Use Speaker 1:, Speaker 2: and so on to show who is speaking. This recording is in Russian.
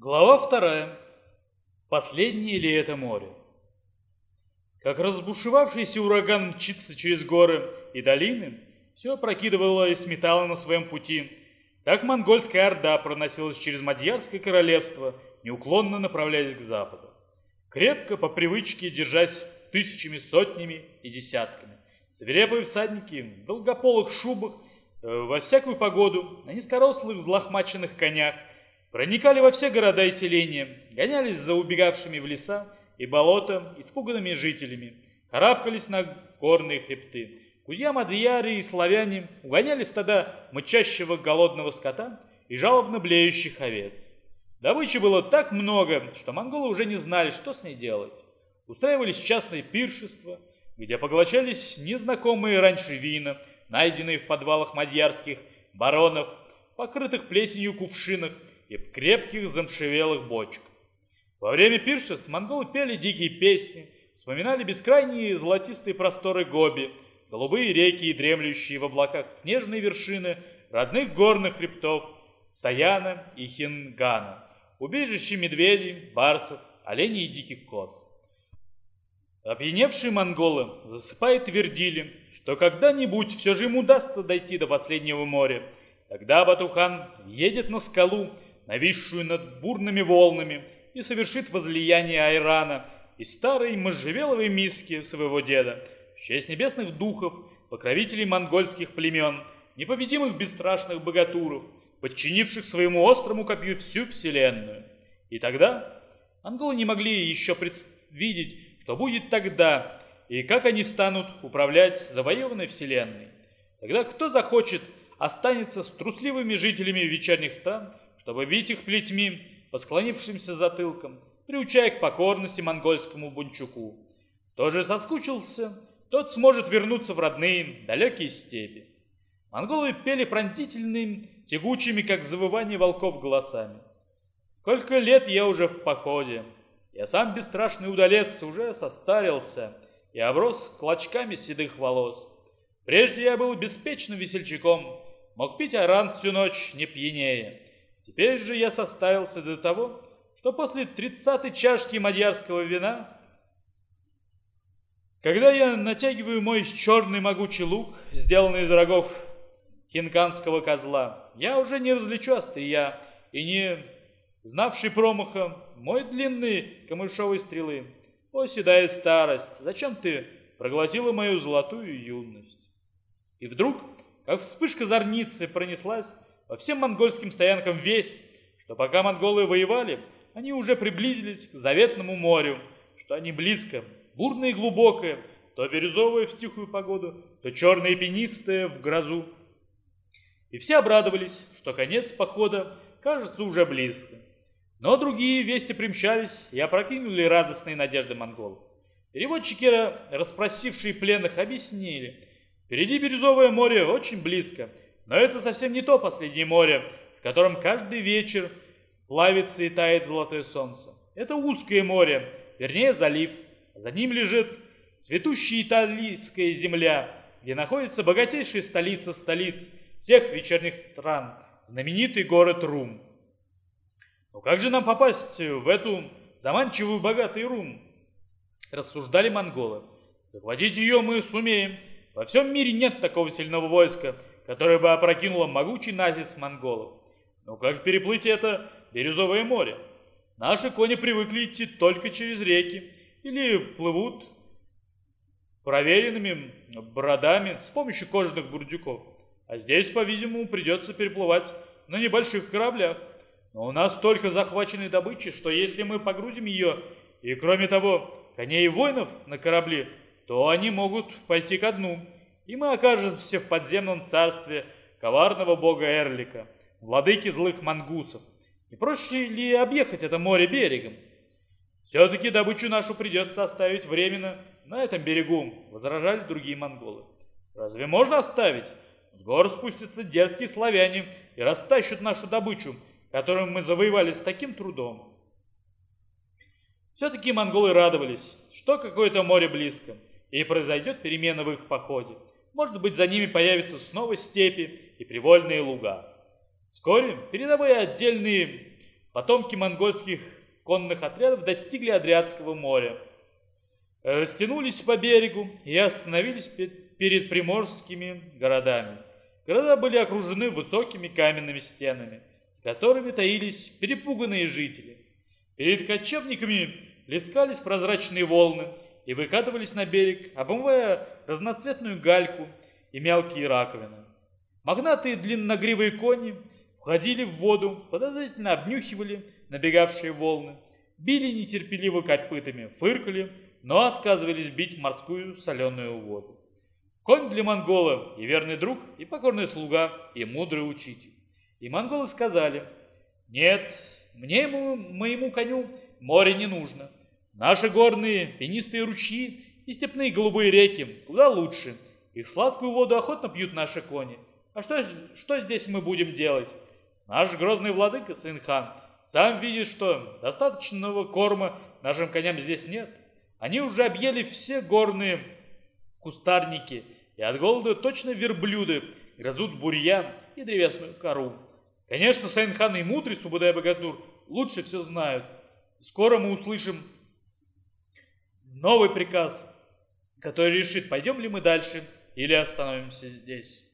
Speaker 1: Глава вторая. Последнее ли это море? Как разбушевавшийся ураган мчится через горы и долины, все опрокидывало и сметало на своем пути, так монгольская орда проносилась через Мадьярское королевство, неуклонно направляясь к западу. Крепко, по привычке, держась тысячами, сотнями и десятками. Свирепые всадники в долгополых шубах, э, во всякую погоду, на низкорослых взлохмаченных конях, проникали во все города и селения, гонялись за убегавшими в леса и болота испуганными жителями, карабкались на горные хребты. Кузья-мадьяры и славяне угоняли стада мычащего голодного скота и жалобно блеющих овец. Добычи было так много, что монголы уже не знали, что с ней делать. Устраивались частные пиршества, где поглощались незнакомые раньше вина, найденные в подвалах мадьярских баронов, покрытых плесенью кувшинах и крепких замшевелых бочках. Во время пиршеств монголы пели дикие песни, вспоминали бескрайние золотистые просторы Гоби, голубые реки и дремлющие в облаках снежные вершины родных горных хребтов Саяна и Хингана, убежище медведей, барсов, оленей и диких коз. Опьяневшие монголы засыпая твердили, что когда-нибудь все же им удастся дойти до последнего моря. Тогда Батухан едет на скалу, нависшую над бурными волнами, и совершит возлияние Айрана из старой можжевеловой миски своего деда в честь небесных духов, покровителей монгольских племен, непобедимых бесстрашных богатуров, подчинивших своему острому копью всю вселенную. И тогда монголы не могли еще предвидеть, что будет тогда, и как они станут управлять завоеванной вселенной. Тогда кто захочет, останется с трусливыми жителями вечерних стран – чтобы бить их плетьми по склонившимся затылкам, приучая к покорности монгольскому бунчуку. Кто же соскучился, тот сможет вернуться в родные далекие степи. Монголы пели пронзительными, тягучими, как завывание волков, голосами. Сколько лет я уже в походе. Я сам бесстрашный удалец уже состарился и оброс клочками седых волос. Прежде я был беспечным весельчаком, мог пить аран всю ночь не пьянее. Теперь же я составился до того, что после тридцатой чашки мадьярского вина, когда я натягиваю мой черный могучий лук, сделанный из рогов хинканского козла, я уже не различу острия и не знавший промаха мой длинный камышовой стрелы. О, седая старость, зачем ты проглотила мою золотую юность? И вдруг, как вспышка зорницы пронеслась, по всем монгольским стоянкам весть, что пока монголы воевали, они уже приблизились к заветному морю, что они близко, бурное и глубокое, то бирюзовое в тихую погоду, то черное и пенистое в грозу. И все обрадовались, что конец похода кажется уже близко. Но другие вести примчались и опрокинули радостные надежды монголов. Переводчики, расспросившие пленных, объяснили. Впереди Бирюзовое море очень близко – но это совсем не то последнее море, в котором каждый вечер плавится и тает золотое солнце. Это узкое море, вернее залив. За ним лежит цветущая итальянская земля, где находится богатейшая столица столиц всех вечерних стран, знаменитый город Рум. Но как же нам попасть в эту заманчивую богатый Рум? Рассуждали монголы. Захватить ее мы сумеем. Во всем мире нет такого сильного войска, которое бы опрокинуло могучий натиск монголов. Но как переплыть это Бирюзовое море? Наши кони привыкли идти только через реки или плывут проверенными бородами с помощью кожаных бурдюков. А здесь, по-видимому, придется переплывать на небольших кораблях. Но у нас столько захваченной добычи, что если мы погрузим ее, и кроме того, коней и воинов на корабли, то они могут пойти ко дну и мы окажемся в подземном царстве коварного бога Эрлика, владыки злых мангусов. Не проще ли объехать это море берегом? Все-таки добычу нашу придется оставить временно на этом берегу, возражали другие монголы. Разве можно оставить? С гор спустятся дерзкие славяне и растащат нашу добычу, которую мы завоевали с таким трудом. Все-таки монголы радовались, что какое-то море близко, и произойдет перемена в их походе. Может быть, за ними появятся снова степи и привольные луга. Вскоре передовые отдельные потомки монгольских конных отрядов достигли Адриатского моря, растянулись по берегу и остановились перед приморскими городами. Города были окружены высокими каменными стенами, с которыми таились перепуганные жители. Перед кочевниками плескались прозрачные волны и выкатывались на берег, обмывая разноцветную гальку и мелкие раковины. Магнатые длинногривые кони входили в воду, подозрительно обнюхивали набегавшие волны, били нетерпеливо копытами, фыркали, но отказывались бить морскую соленую воду. Конь для монгола и верный друг, и покорный слуга, и мудрый учитель. И монголы сказали, нет, мне ему, моему коню море не нужно. Наши горные пенистые ручьи и степные голубые реки куда лучше. Их сладкую воду охотно пьют наши кони. А что, что здесь мы будем делать? Наш грозный владыка, сын хан, сам видит, что достаточного корма нашим коням здесь нет. Они уже объели все горные кустарники, и от голода точно верблюды грызут бурьян и древесную кору. Конечно, Саин-хан и мудрый Субудай Богатур лучше все знают. Скоро мы услышим новый приказ, который решит, пойдем ли мы дальше или остановимся здесь.